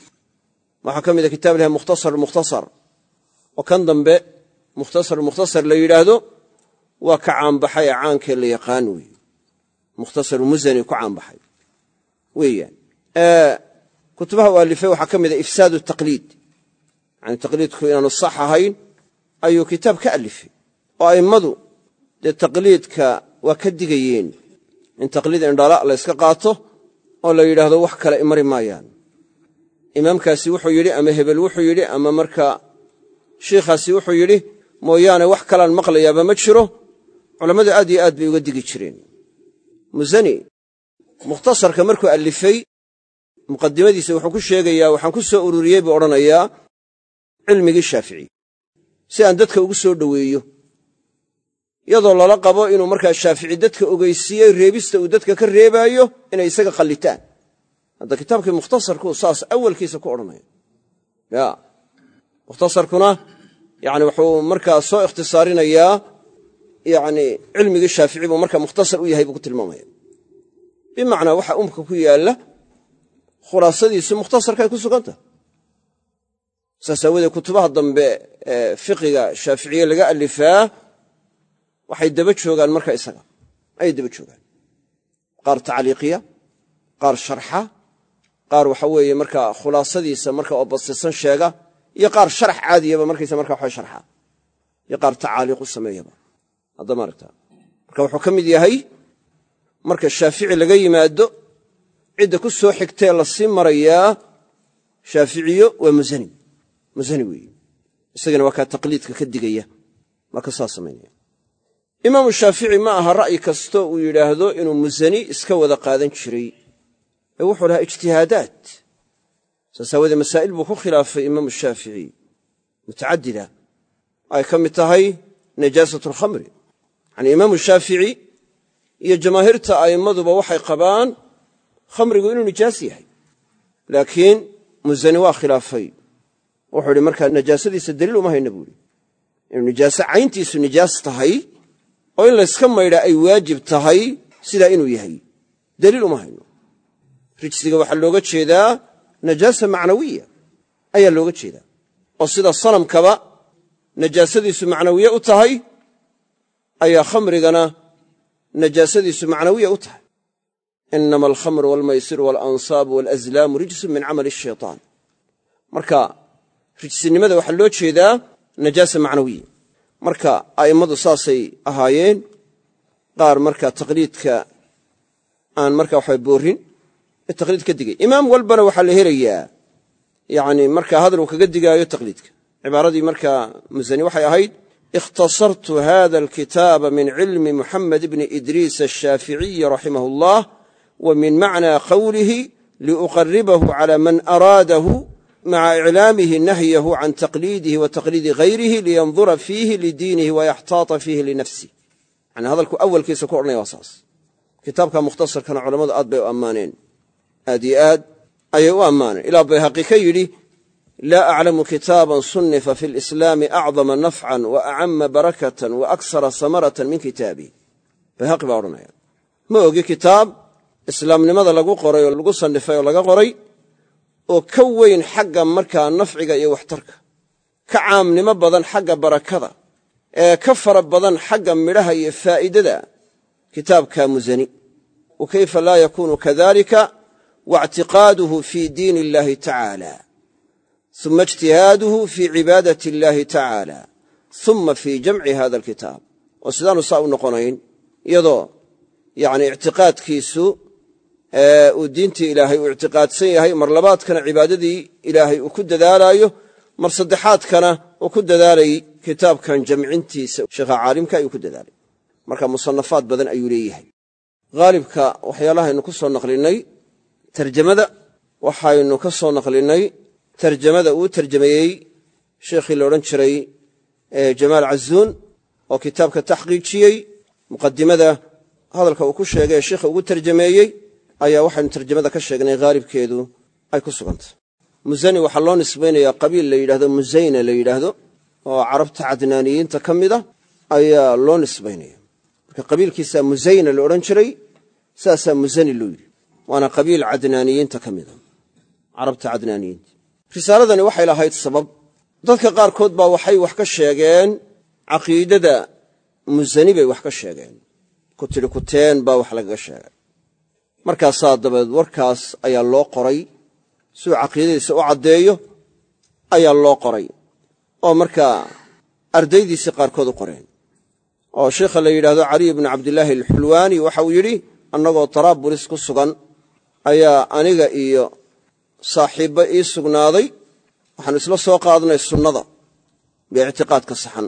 waxaa ka mida kitaab la yhahdo mukhtasar mukhtasar. Oo kan dambe mukhtasar mukhtasar la yidhaahdo waa ka caanbaxay ee caankee la yaqaan weeye mukhtasaru musani ku caanbaxay. Weeyaan. Kutubaha u alifay waxaa ka mida ifsaadu taqliid. Yani taqliidku inaanu sax ahayn ayuu kitaab ka alifay. Oo a'immadu dee taqliidka waa ka digayeen in taqliid indhala la yska qaato oo la yidhaahdo wax kale imari maayaan. Imaamkaasi wuxuu yidhi ama hebel wuxuu yidhi ama marka shiikhaasi wuxuu yidhi mooyaane wax kalaan maqlayaaba ma jiro. Culammadu aad iyo aad bay uga digi jireen. Musani mukhtasarka markuu allifay muqadimadiisa wuxuu ku sheegayaa waxaan ku soo ururiyey buu odhanayaa cilmigii shaafici. Si aan dadka ugu soo dhoweeyo iyadoo lala qabo inuu markaa shaafici dadka ogeysiiyey reebista uu dadka ka reebaayo inay isaga qallitaan hadda kitaabkii mukhtasarku saas awalkiisa ku odhanaya ya. Mukhtasarkuna yani wuxuu markaa soo ikhtisaarinayaa yani cilmigii shaafici buu markaa mukhtasar u yahay buu ku tilmaamaya. Bimacnaa waxa umka ku yaalla khulaasadiisu mukhtasarka ay ku sugantah saas aawoodee kutubaha dambe ee fiqiga shaaficiye laga alifaa waxay daba joogaan marka isaga. Ayay daba joogaan. Qaar tacliiqiya qaar sharxa qaar waxa weeye markaa khulaasadiisa marka oo basisan sheega iyo qaar sharax caadiyaba markaysa marka waxa sharxa. Iyo qaar tacaaliiq u sameeyaba. Hadda maaragta. Marka wuxuu ka mid yahay marka shaafici laga yimaado cidda ku soo xigtee la sii marayaa shaaficiyo waa musani musani weeye. Isagana waa kaa taqliidka ka digaya. Marka saas samaynaya imaamu shaafici ma aha ra'yi kastoo uu yidhaahdo inuu musani iska wada qaadan jiray. Ee wuxuu lahaa ijtihaadaat. Saas aawoodee masaa'il buu ku khilaafay imaamu shaafici. Mutacadida. Ay ka mid tahay najaasat alkhamri yacanii imaamu shaafici iyo jamaahiirta a'immaduba waxay qabaan khamrigu inuu nijaas yahay. Laakiin musani waa khilaafay. Wuxuu ihi markaa najaasadiisa daliil uma hayna buu ihi inuu nijaaso cayntiisu nijaas tahay oo in layska maydhaa ay waajib tahay sidaa inuu yahay. Daliil uma hayno. Rijsiga waxaa looga jeedaa najaasa macnawiya. Ayaa looga jeedaa. Oo sida sanamkaba najaasadiisu macnawiye u tahay ayaa khamrigana najaasadiisu macnawiya u tahay. Inama alkhamru walmaysiru waalansaabu walazlaamu rijsun min camali ashaytaan marka rijsinimada waxaa loo jeedaa najaasa macnawiya marka a'immadu saasay ahaayeen qaar marka taqliidka aan marka waxa boorin taqliid ka digay. Imaam walbana waxaa la helayaa yani marka hadal uu kaga digaayo taqliidka. Cibaaradii marka musani waxay ahayd ikhtasartu hada alkitaaba min cilmi muxamed bni idriis ashaaficiyi raximah allah wa min macna qawlihi liuqaribahu cala man araadahu maca iclaamihi nahyahu can taqliidihi wa taqliidi hayrihi liyandura fiihi lidiinihi wayaxtaata fiihi linafsih yani hadalku awalkiisa ku odhanaya waa saas kitaabka mukhtasarkana culammadu aad bay u ammaaneen aad yo aad ayay u ammaaneen ilaa bayhaqi ka yidhi laa aclamu kitaaban sunnifa fi lislaami acdama nafcan wa acama barakatan wa aksara samaratan min kitaabii bayhaqi baa odhanaya ma ogi kitaab islaamnimada lagu qoray oo lagu sannifay oo laga qoray oo ka weyn xagga markaa nafciga iyo waxtarka. Ka caamnimo badan xagga barakada ee ka fara badan xagga midhaha iyo faa'iidada. Kitaabka musani wa kayfa laa yakunu kadalika waictiqaaduhu fii diin illahi tacaala uma ijtihaaduhu fii cibaadati illahi tacaala uma fii jamci hada alkitaab. Oo sidaanu saa u noqonayn iyadoo yani uu diintii ilaahay uu ictiqaadsan yahay. Mar labaadkana cibaadadii ilaahay uu ku dadaalaayo mar saddexaadkana uu ku dadaalayy kitaabkan jamcintiisa. Sheekha caalimka ayuu ku dadaalay. Marka musanafaad badan ayuu leeyahay. Haalibka waxyaalahaynu ku soo naqlinnay tarjamada waxaynu ka soo naqlinnay tarjamada uu tarjameeyey sheikhii la odhan jiray jamaal cazuun oo kitaabka taxqiijiyey muqadimada hadalka uu ku sheegay sheikha ugu tarjameeyey ayaa waxaynu tarjamada ka sheegnay haalibkeedu ay ku sugantay musani waxaa loo nisbaynayaa qabiil la yidhahdo musayna la yidhaahdo oo carabta cadnaaniyiinta ka mid a ayaa loo nisbaynaya. Marka qabiilkiisaa musayna la odhan jiray saasaa musani loo yidhi waana qabiil cadnaaniyiinta ka mida carabta cadnaaniyiinta. Risaaladani waxay lahayd sabab. Dadka qaarkood baa waxay wax ka sheegeen caqiidada musani bay wax ka sheegeen. Ku tidhi kuteen baa wax lagaga sheegay markaasaa dabeed warkaas ayaa loo qoray. Siuu caqiidadiisa u caddeeyo ayaa loo qoray. Oo markaa ardaydiisii qaarkood u qoreen. Oo sheikha la yidhaahdo caliy bnu cabdilaahi alxulwaani waxa uu yidhi annagoo taraabulis ku sugan ayaa aniga iyo saaxiibba ii sugnaaday. Waxaanu isla soo qaadnay sunnada iyo ictiqaadka saxan.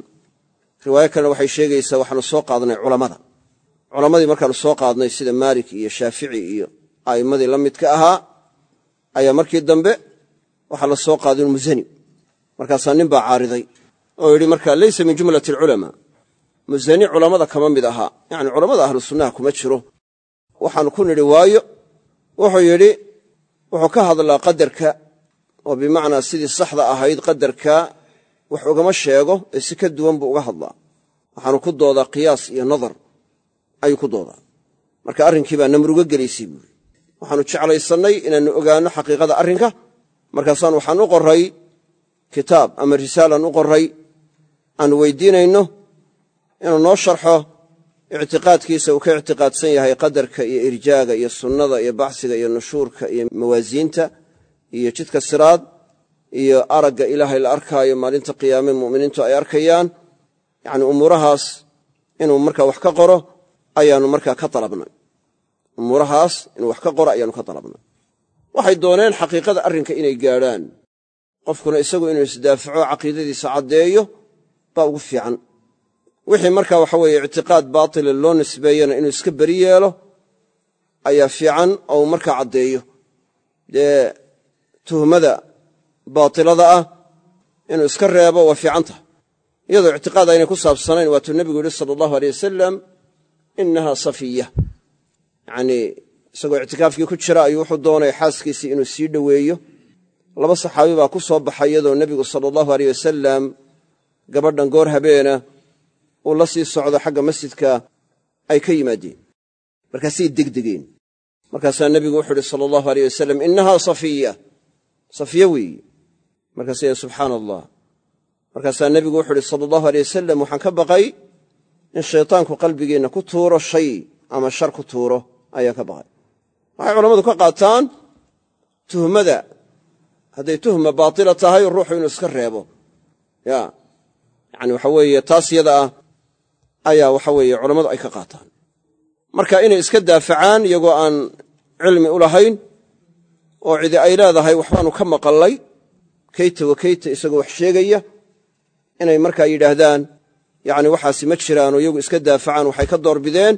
Riwaayo kalena waxay sheegaysaa waxaanu soo qaadnay culammada culammadii markaanu soo qaadnay sida maalik iyo shaafici iyo a'immadii la midka ahaa ayaa markii dambe waxaa la soo qaaday musani markaasaa nin baa caariday oo yidhi marka leysa min jumlati alculamaa musani culammada kama mid ahaa yacni culammada ahlu sunnaha kuma jiro. Waxaanu ku nidhi waayo. Wuxuu yidhi wuxuu ka hadlaa qadarka oo bimacnaa sidii saxda ahayd qadarka wax ugama sheego ee si ka duwan buu uga hadlaa. Waxaanu ku doodaa qiyaas iyo nadar ayuu ku doodaa marka arrinkii baa namruga gelaysay buuri waxaanu jeclaysannay inaannu ogaanno xaqiiqada arrinka. Markaasaan waxaan u qoray kitaab ama risaalaan u qoray aanu weydiinayno inuu noo sharxo ictiqaadkiisa uu ka ictiqaadsan yahay qadarka iyo irjaaga iyo sunnada iyo baxsiga iyo nushuurka iyo mawaasiinta iyo jidka siraad iyo aragga ilaahay la arkaayo maalinta qiyaame mu'miniintu ay arkayaan. Yacni umuurahaas inuu markaa wax ka qoro ayaannu markaa ka dalabnay umuurahaas inuu wax ka qoro ayaannu ka dalabnay waxay dooneen xaqiiqada arrinka inay gaadhaan. Qofkuna isagu inuu isdaafaco caqiidadiisa caddeeyo baa ugu fiican. Wixii marka waxa weeye ictiqaad baatila loo nisbeeyana inuu iska beri yeelo ayaa fiican oo uu markaa caddeeyo. Dee tuhmada baatilada ah inuu iska reebo waa fiican tahay. Iyadoo ictiqaad aynay ku saabsanayn waatuu nebigu yidhi sala allahu aleyh wasalam inaha safiya. Yacnii isagoo ictikaafkii ku jira ayuu wuxuu doonay xaaskiisii inuu sii dhoweeyo. Laba saxaabi baa ku soo baxay iyadoo nebigu sala allahu aleyh wasalam gabadhan goor habeena uu la sii socdo xagga masjidka ay ka yimaadeen. Markaasay degdegeen. Markaasaa nebigu wuxuu uhi sala allahu aleyh wasalam innahaa safiya. Safiya weeye markaasay subxaana allah markaasaa nebigu wuxuu uhi sala allahu aleyh wasalam baqay in shaytaanku qalbigeenna ku tuuro shay ama shar ku tuuro ayaan ka baqay waxay culammadu ka qaataan tuhmada. Hadday tuhma baatila tahay ruuxu inuu iska reebo. Ya yacani waxa weeye taas yada ah ayaa waxa weeye culammadu ay ka qaataan. Marka inay iska daafacaan iyagoo aan cilmi u lahayn oo cidi ay leedahay waxbaanu ka maqallay keyta wa keyta isagoo wax sheegaya inay markaa yidhaahdaan yacni waxaasi ma jiraanoo iyagu iska daafacaan waxay ka doorbideen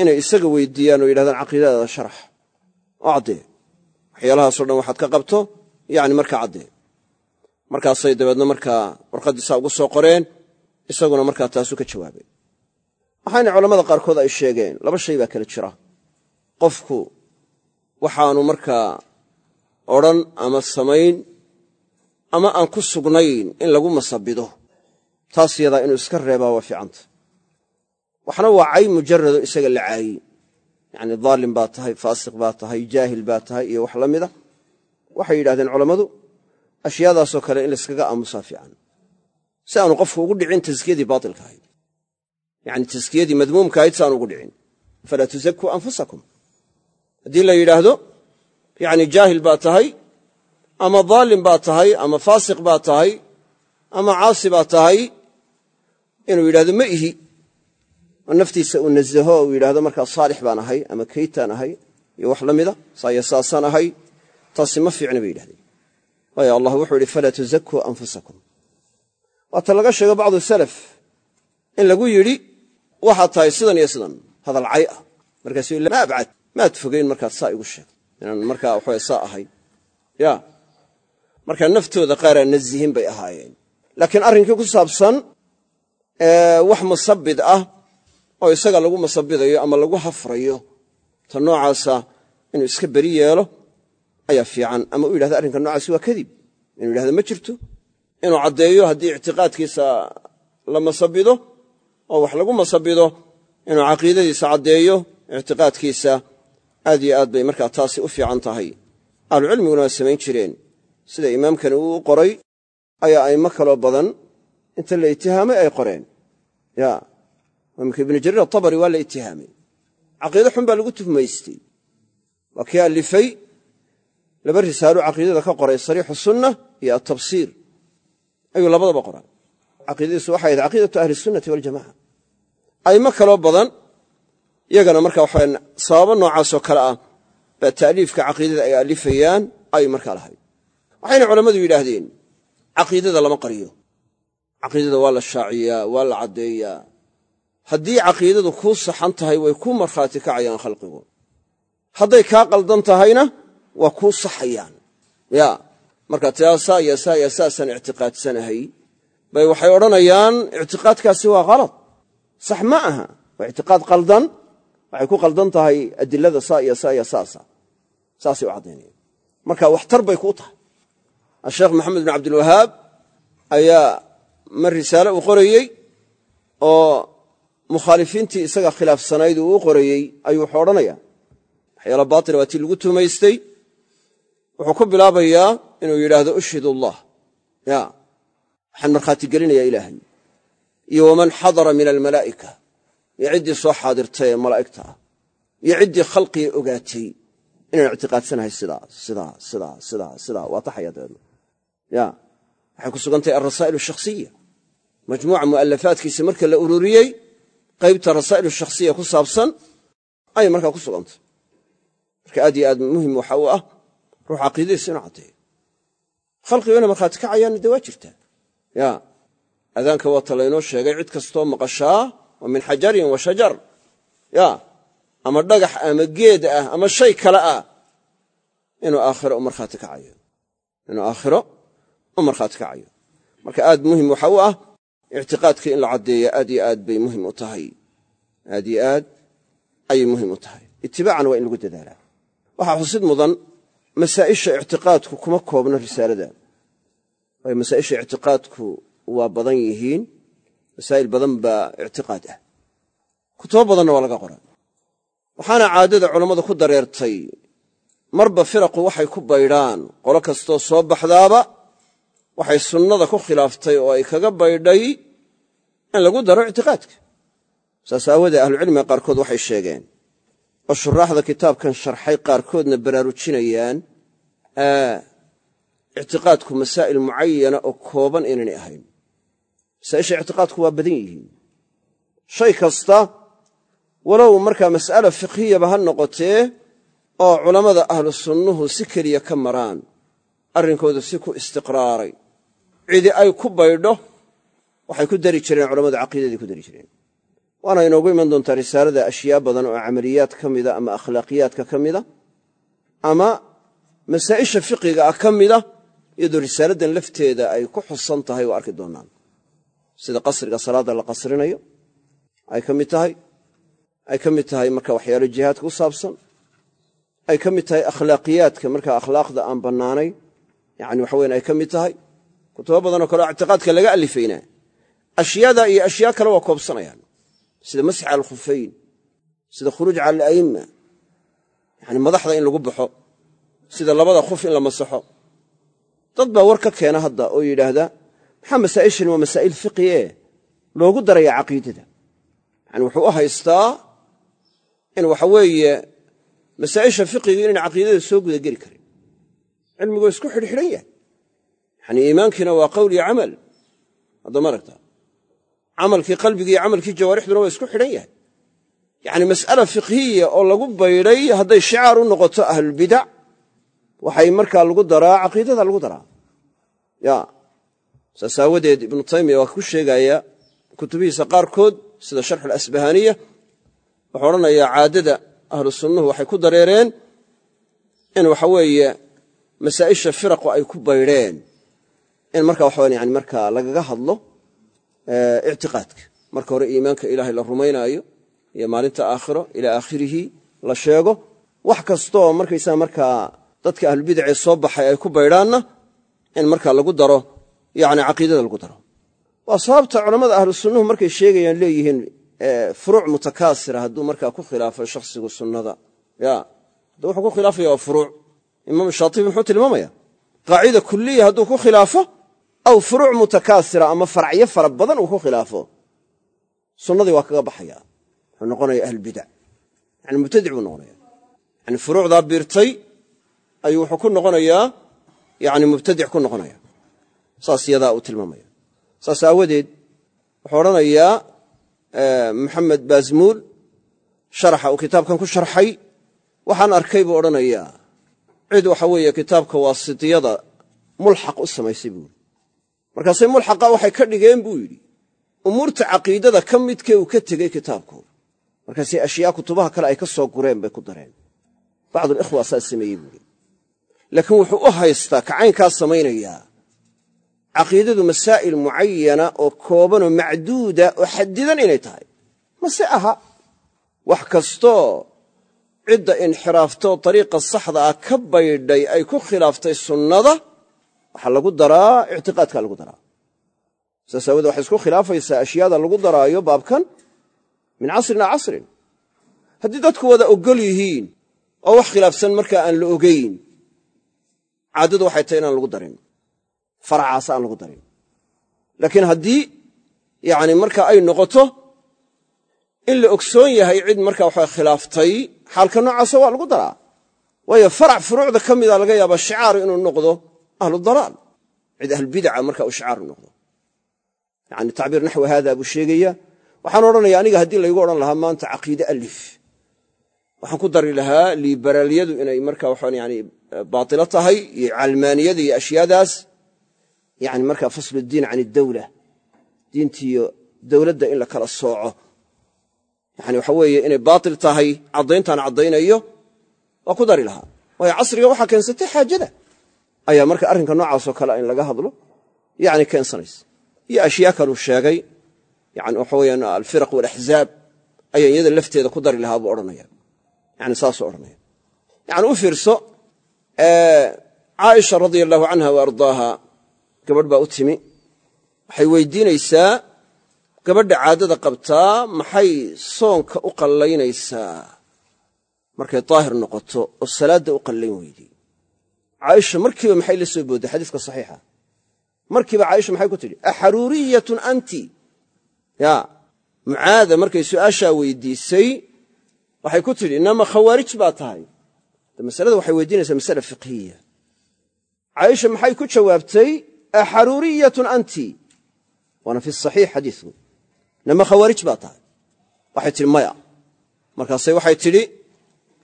inay isaga weydiiyaan oo yidhahdaan caqiidadaada sharax. Oo caddee. Waxyaalahaasoo dhan waxaad ka qabto yacni markaa caddee. Markaasay dabeedna markaa warqaddiisaa ugu soo qoreen isaguna markaa taasuu ka jawaabay waxayna culammada qaarkood ay sheegeen laba shay baa kala jira. Qofku waxaanu markaa odhan ama samayn ama aan ku sugnayn in lagu masabido taas yadaa inuu iska reebaa waa fiicanta. Waxna waa cay mujarado isaga la caayi yacni daalim baa tahay faasiq baa tahay jaahil baa tahay iyo wax la mida waxay yidhahdeen culammadu ashyaadaasoo kale in layskaga aamusaa fiican. Si aanu qofku ugu dhicin taskiyadii baatilka ahayd. Yacni taskiyadii madmuumka ahayd si ugu dhicin. Falaa tusakuu anfusakum. Haddii la yidhaahdo yacni jaahil baa tahay ama daalim baa tahay ama faasiq baa tahay ama caasi baa tahay inuu yidhahdo ma ihi. Oo naftiisa uu nazaho uu yidhahdo markaa saalix baan ahay ama keytaan ahay iyo wax la mida saaya saasaan ahay taasi ma fiicna bay yidhahdeen. Waayo allah wuxuu yidhi falaa tuzakuu anfusakum. Waata laga sheego bacdu salaf in lagu yidhi waxaad tahay sidan iyo sidan hadal cay ah. Markaasuu ma abcad maad fogeyn markaad saa igu sheegto. Inaan markaa waxawe saa ahay. Ya markaa naftooda qaaraan nazihin bay ahaayeen. Laakiin arrinkii ku saabsan wax musabid ah oo isaga lagu masabidayo ama lagu hafrayo ta noocaasa inuu iska beri yeelo ayaa fiican. Ama u yidhahda arrinka noocaasi waa kadib. Inuu yidhahdo ma jirto. Inuu caddeeyo haddii ictiqaadkiisa la masabido oo wax lagu masabido inuu caqiidadiisa caddeeyo ictiqaadkiisa aad yo aad bay markaa taasi u fiican tahay. Ahlucilmiguna waa samayn jireen. Sida imaamkani uu qoray ayaa a'immo kaloo badan inta la itihaamay ay qoreen. Imaamka ibnu jariir atabari waa la itihaamay caqiide xun baa lagu tuhmaystay. Waa kii allifay laba risaalo caqiidada ka qoray sariixu sunna iyo atabsiir ayuu labadaba qoray. Caqiidadiisu waxay ahayd caqiidatu ahli sunnati waljamaca a'immo kaloo badan iyagana marka waxaa sababo noocaasoo kale ah baa ta'liifka caqiidada ay alifayaan ay markaa lahayd waxayna culammadu yidhaahdeen caqiidada lama qariyo caqiidada waa la shaaciyaa waa la caddeeyaa. Haddii caqiidadu kuu saxan tahay way kuu markhaati kacayaan khalqigu. Hadday kaa qaldan tahayna waa kuu saxayaan. Ya marka tiaa saa iyo saa iyo saasaan ictiqaadsanahay bay waxay odhanayaan ictiqaadkaasi waa kalad sax ma aha. Waa ictiqaad qaldan waxay ku qaldan tahay adilada saa iyo saa iyo saasa saasay u caddaynayaan marka waxtar bay kuu tahay. Asheekh maxamed bin cabdilwahaab ayaa mar risaale uu qorayey oo mukhaalifiintii isaga khilaafsanayd uu qorayey ayuu wuxuu odhanaya waxyaala baatila waa tii lagu tumaystay wuxuu ku bilaabayaa inuu yidhaahdo ushhid allah ya. Waxaan markhaati gelinayaa ilaahay. Iyo waman xadara min almalaa'ika. Iyo ciddii soo xaadirtay ee malaa'igta. Ah iyo ciddii khalqiga ogaatay. Inaan ictiqaadsanahay sidaa sidaa sidaa sidaa sidaa. Waa taxaya ya. Waxay ku sugantahay alrasaa'il shakhsiya majmuuca mu'alafaadkiisa marka la ururiyey qaybta rasaa'il shakhsiya ku saabsan ayay markaa ku sugantay. Marka aad iyo aad muhiim waxa uu ah ruux caqiidadiisa inuu caddeeyo. Khalqigu inay markhaati kacayaanna dee waa jirtaa. Ya adaanka waata laynoo sheegay cid kastoo maqashaa oo min xajarin wa shajar. Ya ama dhagax ama geed ah ama shay kale ah inuu aakhiro u markhaati kacayo inuu aakhiro u u ictiqaadkii in la caddeeya aad yo aad bay muhiim u tahay aad yo aad ayay muhiim u tahay itibaacan waa in lagu dadaalaa waxaa xusid mudan masaa'isha ictiqaadku kuma koobno risaalada waayo masaa'isha ictiqaadku waa badan yihiin masaa'il badan baa ictiqaad ah kutubo badanna waa laga qoraa waxaana caadada culammadu ku dareertay marba firaqu waxay ku baydhaan qolo kastoo soo baxdaaba waxay sunnada ku khilaaftay oo ay kaga baydhay in lagu daro ictiqaadka. Saas aawoodee ahlucilmiga qaarkood waxay sheegeen oo shuraaxda kitaabkan sharxay qaarkoodna baraarujinayaan ictiqaadku masaa'il mucayana oo kooban inaynay ahayn. Masaa'isha ictiqaadku waa badan yihiin. Shay kasta walow markaa mas'ala fiqhiyaba ha noqotee oo culammada ahlu sunnuhu si keliya ka maraan arrinkoodu si ku istiqraaray cidi ay ku baydho waxay ku dari jireen culammadu caqiidadii ku dari jireen. Waana inoogu iman doontaa risaalada ashyaa badan oo camaliyaad ka mida ama akhlaaqiyaadka ka mida ama masaa'isha fiqiga ah ka mida iyadoo risaaladan lafteeda ay ku xusan tahay oo arki doonaan. Sida qasriga salaadda la qasrinayo ay ka mid tahay ay ka mid tahay marka waxyaalo jihaadka ku saabsan ay ka mid tahay akhlaaqiyaadka marka akhlaaqda aan bannaanayn yani waxaweyn ay ka mid tahay kutubo badanoo kaleo ictiqaadka laga alifayna ashyaada iyo ashyaa kale waa koobsanayaan. Sida masx cala alkhuffayn sida khuruuj cala ala'imma yani madaxda in lagu baxo sida labada khuf in la masaxo. Dad baa war ka keena hadda oo yidhaahda maxaa masaa'ishan waa masaa'il fiqi e loogu daraya caqiidada. Yani wuxuu u haystaa in waxa weeye masaa'isha fiqiga inayn caqiidada soo gudageli karin. Cilmigu isku xidhxidhan yahay yani iimaankiina waa qowl iyo camal haddama aragta. Camalkii qalbigi iyo camalkii jawaarixduna waa isku xidhan yahay. Yani mas'ala fiqhiya oo lagu baydhay hadday shicaar u noqoto ahlulbidac waxay markaa lagu daraa caqiidada lagu daraa. Ya saas aawadeed ibnu taymiya waa ku sheegaya kutubihiisa qaarkood sida sharxu alasbahaniya. Wuxuu odhanayaa caadada ahlu sunnuhu waxay ku dareereen in waxa weeye masaa'isha firaqu ay ku baydheen in marka waxawan yani markaa lagaga hadlo ictiqaadka. Marka hore iimaanka ilaahay la rumaynaayo iyo maalinta aakhiro ilaa aakhirihi la sheego. Wax kastooo markaysaa markaa dadka ahlubidacee soo baxay ay ku baydhaanna in markaa lagu daro yani caqiidada lagu daro. Waa sababta culammada ahlu markay sheegayaan leeyihiin furuuc mutakaasira hadduu markaa ku khilaafo shakhsigu sunnada. Ya wuxuu ku khilaafaya furuuc. Imaam shaatibi muxuu tilmaamaya qaacida kuliya hadduu ku khilaafo aw furuuc mutakaasira ama faracyo fara badan uu ku khilaafo. Sunnadii waa kaga baxaya. Wuxuu noqonaya ahlbidac yani mubtadic buu noqonaya. Yani furuucdaa biirtay ayuu wuxuu ku noqonayaa yani mubtadic ku noqonaya. Saas yadaa uu tilmaamaya. Saas aawadeed wuxuu odhanayaa maxamed baazmuul sharaxa uu kitaabkan ku sharxay. Waxaan arkay buu odhanayaa. Cid waxa weeye kitaabka waasitiyada mulxaq u samaysay buu yidhi markaasay mulxaqa waxay ka dhigeen buu yidhi umuurta caqiidada ka midkee uu ka tegey kitaabku markaasay ashyaa kutubaha kale ay ka soo gureen bay ku dareen. Bacdulikhwa saa sameeyey buui laakiin wuxuu u haystaa kacaynkaa samaynayaa. Caqiidadu masaa'il mucayana oo koobanoo macduuda oo xadidan inay tahay. Mase aha? Wax kastoo cidda inxiraaftoo dariiqa saxda ah ka baydhay ay ku khilaaftay sunnada waxaa lagu daraa ictiqaadkaa lagu daraa. Saas aawadee waxay isku khilaafaysaa ashyaada lagu daraayo baabkan min casrin ilaa casrin. Haddii dadku wada ogol yihiin oo wax khilaafsan markaa aan la ogayn caadadu waxay tahay inaan lagu darin. Faracaas aan lagu darin. Laakiin haddii yani marka ay noqoto in la ogsoon yahay cid marka waxa khilaaftay xaalka noocaasa waa lagu daraa. Waayo farac furuucda ka mida laga yaaba shicaar inuu noqdo ahlu dalaal. Cid ahlbidaca marka u noqdo. Yani tacbiir naxwi haada buu sheegaya waxaan odhanaya aniga haddii laygu odhan lahaa maanta caqiide alif. Waxaan ku dari lahaa liberaaliyadu inay marka waxaan yani baatilo tahay iyo calmaaniyada iyo ashyaadaas. Yani marka faslu diin can idawla diintiiyo dowladda in la kala sooco. Yani waxa weeye inay baatil tahay caddayntaan caddaynayo waa ku dari lahaa. Waayo casriga waxaa ayaa marka arrinka noocaasoo kale in laga hadlo yani keensanaysa. Iyo ashyaa kaluu sheegay yani waxa weyaan alfiraq walaxzaab ayaa iyada lafteeda ku dari lahaa buu odhanaya yani saasuu odhanaya yani u fiirso caaisha radia allahu canha wa ardaaha gabadh baa u timi waxay weydiinaysaa gabadha caadada qabtaa maxay soonka u qallaynaysaa markay daahir noqoto oo salaadda u qallayn weydey caaisha markiiba maxay la soo boodday? Xadiiska saxiixa. Markiiba caaisha maxay ku tidhi axaruuriyatun anti. Ya mucaada markay su'aashaa weydiisay waxay ku tidhi inama khawaarij baa tahay. Masalada waxay weydiinaysaa masala fiqhiya. Caaisha maxay ku jawaabtay axaruuriyatun anti. Waana fi saxiix xadiiku inama khawaarij baa tahay. Waxay tidhi maya. Markaasay waxay tidhi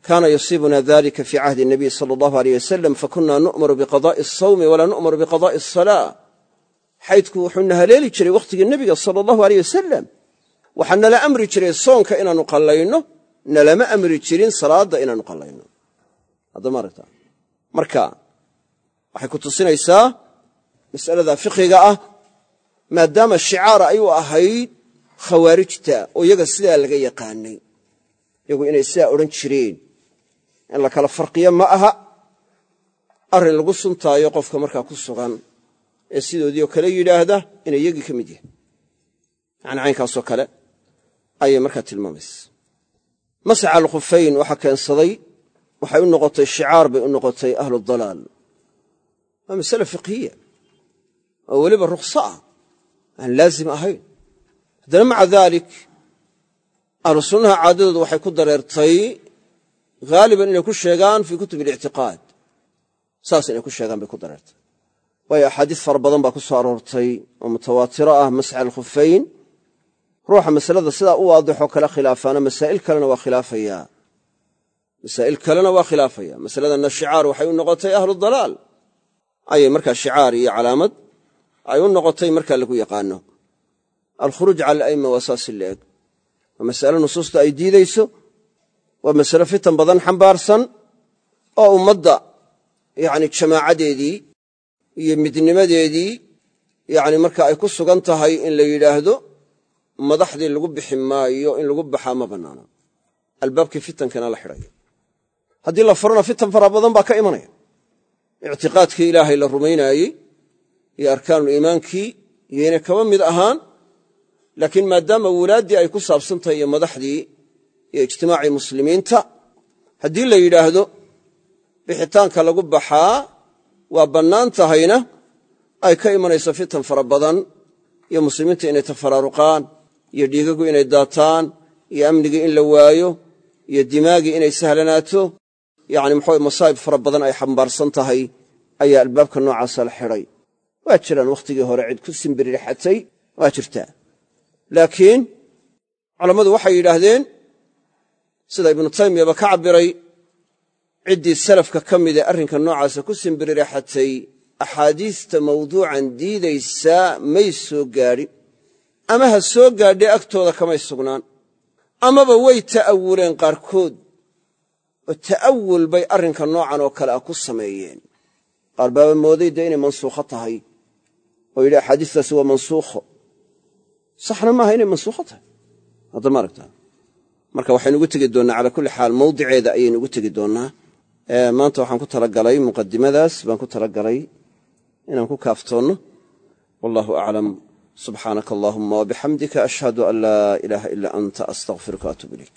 kaana yusiibuna dalika fii cahdi nabiy sala allahu aleyh wasalam fakunaa nu'maru biqada'i asawmi walaa nu'maru biqada'i asalaa xaydku wuxuu na haleeli jiray wakhtigii nebiga sala allahu aleyh wasalam waxaa nala amri jiray soonka inaannu qallayno nalama amri jirin salaadda inaannu qallayno haddama aragta marka waxay ku tusinaysaa mas'alada fiqhiga ah maadaama shicaara ay u ahayd khawaarijta oo iyaga sidaa laga yaqaanay iyagu inay sidaa odhan jireen in la kala farqiyo ma aha. Arrin lagu suntaayo qofka markaa ku sugan ee sidoodii oo kale yidhaahda inay iyagii ka mid yahay yacni caynkaasoo kale ayay markaa tilmaamaysa. Masaxa alkhufayn waxaa keensaday waxay u noqotay shicaar bay u noqotay ahlu dalaal. Waa masale fiqhiya oo weliba rukhso ah aan laazim ahayn. Haddana maca daalik ahlu sunnaha caadadoodu waxay ku dareertay haaliban inay ku sheegaan fii kutub alictiqaad saas inay ku sheegaan bay ku dareertay waayo axaadiis fara badan baa ku soo aroortay oo mutawaatiro ah masxa alkhufayn ruuxa masalada sidaa u waadixoo kale khilaafaana masaa'il kalena waa khilaafayaa masaa'il kalena waa khilaafaya masaladanna shicaar waxay u noqotay ahlu dalaal ayay markaa shicaar iyo calaamad ay u noqotay markaa lagu yaqaano alkhuruuj cala ala'imma waa eg waa nusuusta ay diidayso waa masale fitan badan xambaarsan oo ummadda yacni jamaacadeedii iyo midnimadeedii yacni marka ay ku sugan tahay in la yidhaahdo madaxdii lagu bixi maayo in lagu baxaa ma bannaana albaabkii fitankana la xidhayo haddii la furana fitan fara badan baa ka imanaya. Ictiqaadkii ilaahay la rumaynaayey iyo arkaanuliimaankii iyo inay kaba mid ahaan laakiin maadaama wulaaddii ay ku saabsan tahay iyo madaxdii iyo ijtimaacii muslimiinta. Haddii la yidhaahdo bixitaanka lagu baxaa waa bannaan tahayna ay ka imanayso fitan fara badan iyo muslimiinta inay tafaraaruqaan iyo dhiigagu inay daataan iyo amnigii in la waayo iyo dimaagii inay sahlanaato yacni maxaa masaa'ib fara badan ay xambaarsan tahay ayaa albaabka noocaasa la xidhay waa jiraan wakhtigii hore cid ku simbirirxatay waa jirtaa. Laakiin culammadu waxay yidhaahdeen sida ibnu taymiyaba ka cabbiray ciddii salafka ka midee arrinka noocaasa ku simbirirxatay axaadiista mawduucan diidaysaa may soo gaadhin ama ha soo gaadhee agtooda kamay sugnaan amaba way ta'awuleen qaarkood oo ta'awul bay arrinka noocan oo kale ah ku sameeyeen. Qaar baaba mooday dee inay mansuukho tahay oo yidhi axaadiistaasi waa mansuukho. Saxna maaha inay mansuukho tahay. Hadda ma aragtaa marka waxaynu ugu tegi doonnaa calaa kulli xaal mawdiceeda ayaynu ugu tegi doonnaa maanta waxaan ku talagalay muqadimadaas baan ku talagalay inaan ku kaaftoonno. Wallahu aclam subxaanaka allahuma wabixamdika ashhadu an laa ilaaha ilaa anta astaqfiruka waatuub ilayk